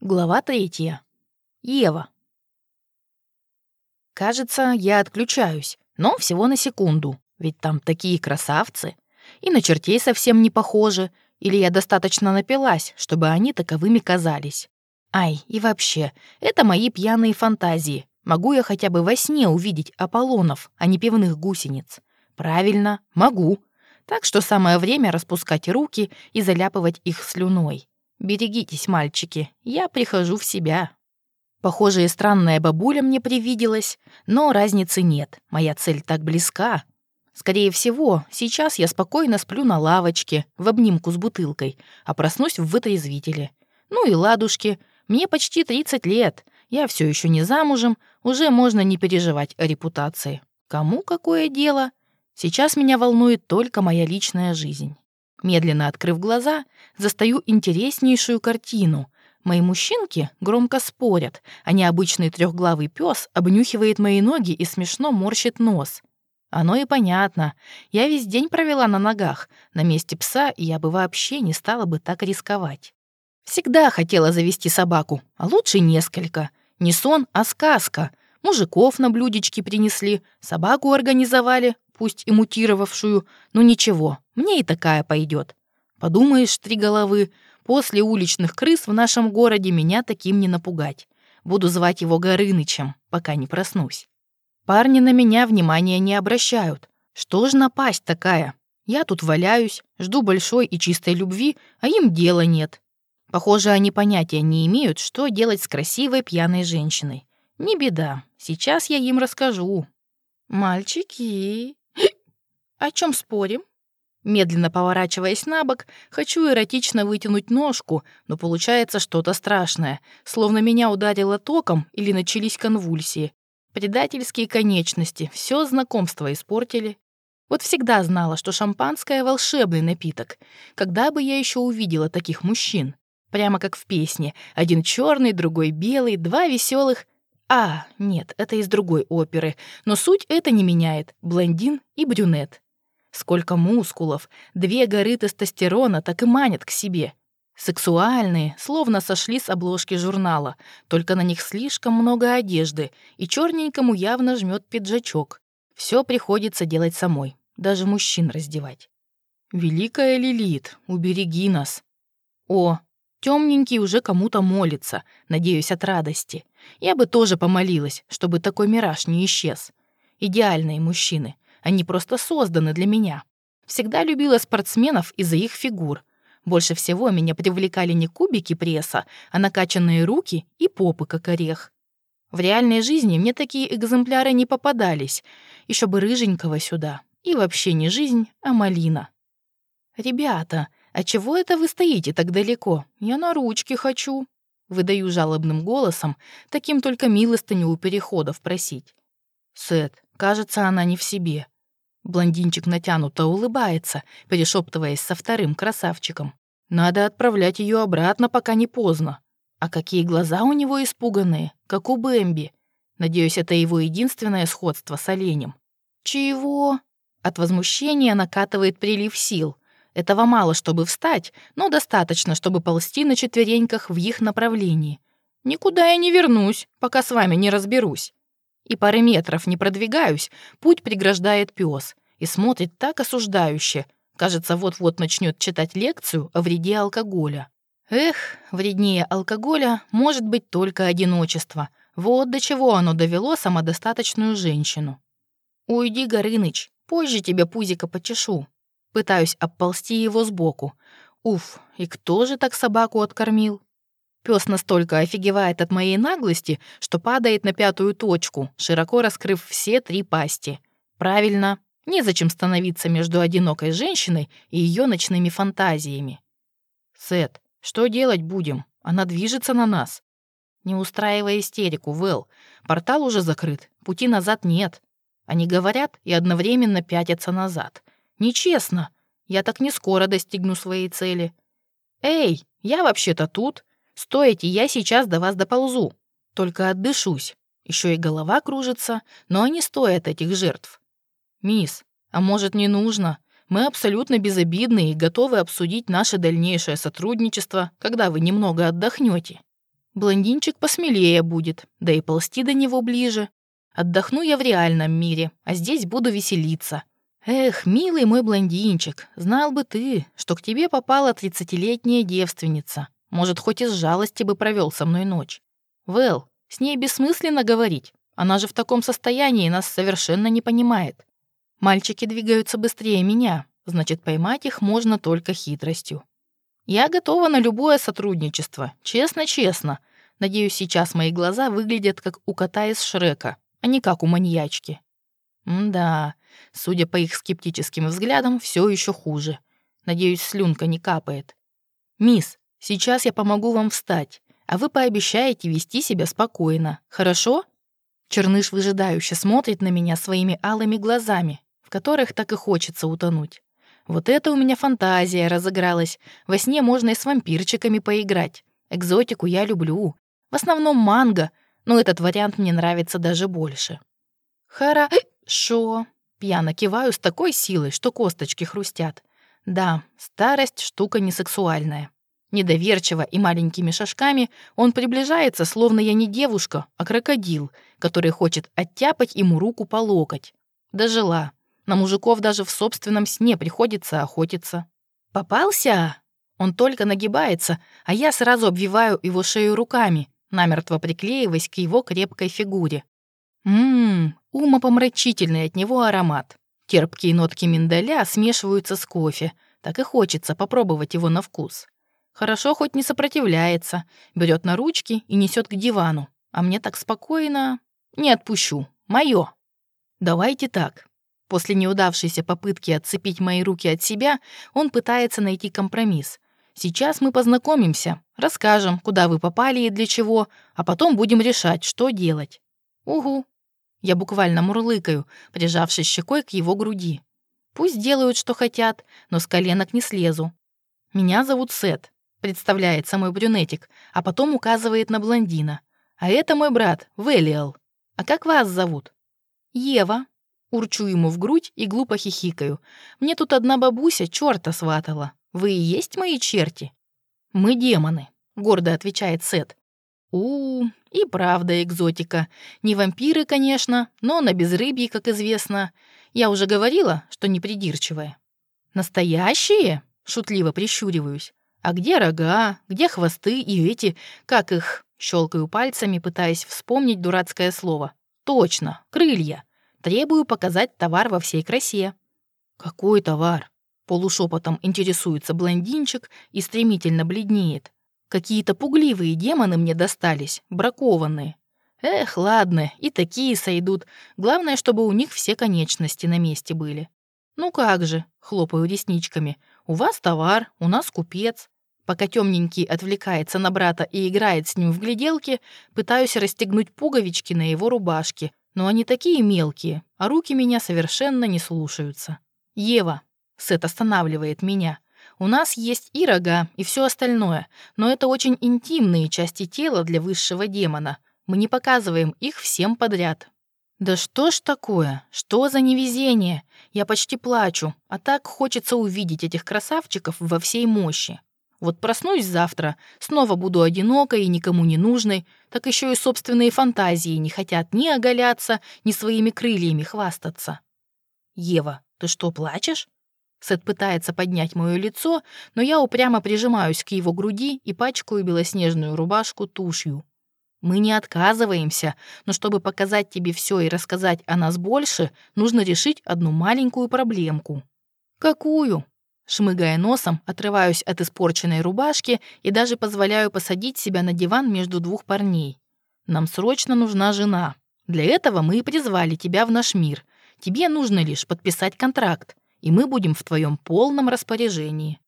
Глава третья. Ева. Кажется, я отключаюсь, но всего на секунду, ведь там такие красавцы. И на чертей совсем не похожи, или я достаточно напилась, чтобы они таковыми казались. Ай, и вообще, это мои пьяные фантазии. Могу я хотя бы во сне увидеть Аполлонов, а не пивных гусениц? Правильно, могу. Так что самое время распускать руки и заляпывать их слюной. Берегитесь, мальчики, я прихожу в себя. Похоже, и странная бабуля мне привиделась, но разницы нет, моя цель так близка. Скорее всего, сейчас я спокойно сплю на лавочке, в обнимку с бутылкой, а проснусь в вытрезвителе. Ну и ладушки, мне почти 30 лет, я все еще не замужем, уже можно не переживать о репутации. Кому какое дело? Сейчас меня волнует только моя личная жизнь. Медленно открыв глаза, застаю интереснейшую картину. Мои мужчинки громко спорят, а необычный трехглавый пес обнюхивает мои ноги и смешно морщит нос. Оно и понятно. Я весь день провела на ногах. На месте пса я бы вообще не стала бы так рисковать. Всегда хотела завести собаку, а лучше несколько. Не сон, а сказка. Мужиков на блюдечке принесли, собаку организовали, пусть и мутировавшую, но ничего, мне и такая пойдет. Подумаешь, три головы, после уличных крыс в нашем городе меня таким не напугать. Буду звать его Горынычем, пока не проснусь. Парни на меня внимания не обращают. Что ж напасть такая? Я тут валяюсь, жду большой и чистой любви, а им дела нет. Похоже, они понятия не имеют, что делать с красивой пьяной женщиной. Не беда, сейчас я им расскажу. «Мальчики, «О чем спорим?» Медленно поворачиваясь на бок, хочу эротично вытянуть ножку, но получается что-то страшное, словно меня ударило током или начались конвульсии. Предательские конечности, все знакомство испортили. Вот всегда знала, что шампанское — волшебный напиток. Когда бы я еще увидела таких мужчин? Прямо как в песне. Один черный, другой белый, два веселых. А, нет, это из другой оперы. Но суть это не меняет. Блондин и брюнет. Сколько мускулов, две горы тестостерона так и манят к себе. Сексуальные, словно сошли с обложки журнала, только на них слишком много одежды, и черненькому явно жмет пиджачок. Все приходится делать самой, даже мужчин раздевать. «Великая Лилит, убереги нас!» «О, темненький уже кому-то молится, надеюсь, от радости. Я бы тоже помолилась, чтобы такой мираж не исчез. Идеальные мужчины — они просто созданы для меня. Всегда любила спортсменов из-за их фигур. Больше всего меня привлекали не кубики пресса, а накачанные руки и попы, как орех. В реальной жизни мне такие экземпляры не попадались. Еще бы рыженького сюда. И вообще не жизнь, а малина. «Ребята, а чего это вы стоите так далеко? Я на ручки хочу». Выдаю жалобным голосом, таким только милостыню у переходов просить. «Сет, кажется, она не в себе». Блондинчик натянуто улыбается, перешептываясь со вторым красавчиком. «Надо отправлять ее обратно, пока не поздно». А какие глаза у него испуганные, как у Бэмби. Надеюсь, это его единственное сходство с оленем. «Чего?» От возмущения накатывает прилив сил. Этого мало, чтобы встать, но достаточно, чтобы ползти на четвереньках в их направлении. «Никуда я не вернусь, пока с вами не разберусь» и пары метров не продвигаюсь, путь преграждает пес и смотрит так осуждающе. Кажется, вот-вот начнет читать лекцию о вреде алкоголя. Эх, вреднее алкоголя может быть только одиночество. Вот до чего оно довело самодостаточную женщину. «Уйди, Горыныч, позже тебе пузико почешу». Пытаюсь обползти его сбоку. Уф, и кто же так собаку откормил? Пес настолько офигевает от моей наглости, что падает на пятую точку, широко раскрыв все три пасти. Правильно, незачем становиться между одинокой женщиной и ее ночными фантазиями. Сет, что делать будем? Она движется на нас. Не устраивая истерику, Вэл. Портал уже закрыт, пути назад нет. Они говорят и одновременно пятятся назад. Нечестно. Я так не скоро достигну своей цели. Эй, я вообще-то тут. Стойте, я сейчас до вас доползу. Только отдышусь. Еще и голова кружится, но они стоят этих жертв. Мисс, а может не нужно? Мы абсолютно безобидны и готовы обсудить наше дальнейшее сотрудничество, когда вы немного отдохнете. Блондинчик посмелее будет, да и ползти до него ближе. Отдохну я в реальном мире, а здесь буду веселиться. Эх, милый мой блондинчик, знал бы ты, что к тебе попала тридцатилетняя девственница. Может, хоть из жалости бы провел со мной ночь. Вэл, с ней бессмысленно говорить. Она же в таком состоянии нас совершенно не понимает. Мальчики двигаются быстрее меня, значит, поймать их можно только хитростью. Я готова на любое сотрудничество, честно-честно. Надеюсь, сейчас мои глаза выглядят как у кота из Шрека, а не как у маньячки. да, судя по их скептическим взглядам, все еще хуже. Надеюсь, слюнка не капает. «Мисс, сейчас я помогу вам встать, а вы пообещаете вести себя спокойно, хорошо?» Черныш выжидающе смотрит на меня своими алыми глазами, в которых так и хочется утонуть. Вот это у меня фантазия разыгралась. Во сне можно и с вампирчиками поиграть. Экзотику я люблю. В основном манго, но этот вариант мне нравится даже больше. Хорошо. Пьяно киваю с такой силой, что косточки хрустят. Да, старость — штука несексуальная. Недоверчиво и маленькими шажками он приближается, словно я не девушка, а крокодил, который хочет оттяпать ему руку по локоть. Дожила. На мужиков даже в собственном сне приходится охотиться. «Попался?» Он только нагибается, а я сразу обвиваю его шею руками, намертво приклеиваясь к его крепкой фигуре. Ммм, умопомрачительный от него аромат. Терпкие нотки миндаля смешиваются с кофе. Так и хочется попробовать его на вкус. Хорошо хоть не сопротивляется, берет на ручки и несет к дивану. А мне так спокойно... Не отпущу. Моё. Давайте так. После неудавшейся попытки отцепить мои руки от себя, он пытается найти компромисс. Сейчас мы познакомимся, расскажем, куда вы попали и для чего, а потом будем решать, что делать. Угу. Я буквально мурлыкаю, прижавшись щекой к его груди. Пусть делают, что хотят, но с коленок не слезу. Меня зовут Сет, представляется мой брюнетик, а потом указывает на блондина. А это мой брат, Велиал. А как вас зовут? Ева, Урчу ему в грудь и глупо хихикаю. Мне тут одна бабуся чёрта сватала. Вы и есть мои черти? Мы демоны, гордо отвечает Сет. У, -у и правда экзотика. Не вампиры, конечно, но на безрыбье, как известно. Я уже говорила, что не придирчивая. Настоящие? Шутливо прищуриваюсь. А где рога, где хвосты и эти, как их, щелкаю пальцами, пытаясь вспомнить дурацкое слово. Точно, крылья. Требую показать товар во всей красе». «Какой товар?» Полушепотом интересуется блондинчик и стремительно бледнеет. Какие-то пугливые демоны мне достались, бракованные. Эх, ладно, и такие сойдут. Главное, чтобы у них все конечности на месте были. Ну как же, хлопаю ресничками. У вас товар, у нас купец. Пока темненький отвлекается на брата и играет с ним в гляделки, пытаюсь расстегнуть пуговички на его рубашке, но они такие мелкие, а руки меня совершенно не слушаются. Ева, Сет останавливает меня. У нас есть и рога, и все остальное, но это очень интимные части тела для высшего демона. Мы не показываем их всем подряд. Да что ж такое? Что за невезение? Я почти плачу, а так хочется увидеть этих красавчиков во всей мощи. Вот проснусь завтра, снова буду одинокой и никому не нужной, так еще и собственные фантазии не хотят ни оголяться, ни своими крыльями хвастаться. «Ева, ты что, плачешь?» Сет пытается поднять мое лицо, но я упрямо прижимаюсь к его груди и пачкаю белоснежную рубашку тушью. Мы не отказываемся, но чтобы показать тебе все и рассказать о нас больше, нужно решить одну маленькую проблемку. Какую? Шмыгая носом, отрываюсь от испорченной рубашки и даже позволяю посадить себя на диван между двух парней. Нам срочно нужна жена. Для этого мы и призвали тебя в наш мир. Тебе нужно лишь подписать контракт, и мы будем в твоем полном распоряжении.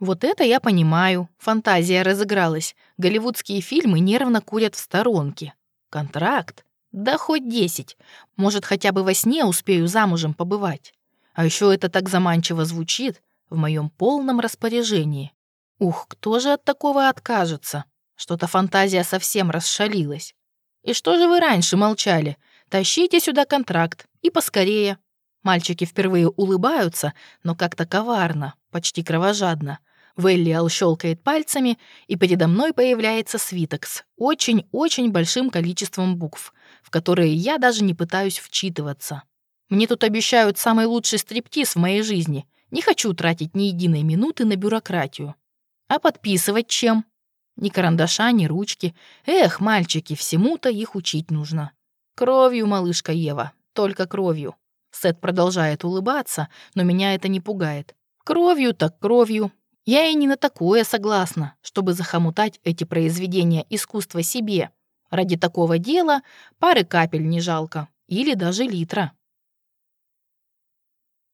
Вот это я понимаю. Фантазия разыгралась. Голливудские фильмы нервно курят в сторонке. Контракт? Да хоть десять. Может, хотя бы во сне успею замужем побывать. А еще это так заманчиво звучит в моем полном распоряжении. Ух, кто же от такого откажется? Что-то фантазия совсем расшалилась. И что же вы раньше молчали? Тащите сюда контракт, и поскорее. Мальчики впервые улыбаются, но как-то коварно, почти кровожадно. Веллиал щелкает пальцами, и передо мной появляется свиток с очень-очень большим количеством букв, в которые я даже не пытаюсь вчитываться. Мне тут обещают самый лучший стриптиз в моей жизни. Не хочу тратить ни единой минуты на бюрократию. А подписывать чем? Ни карандаша, ни ручки. Эх, мальчики, всему-то их учить нужно. Кровью, малышка Ева, только кровью. Сет продолжает улыбаться, но меня это не пугает. Кровью так кровью. Я и не на такое согласна, чтобы захомутать эти произведения искусства себе. Ради такого дела пары капель не жалко. Или даже литра.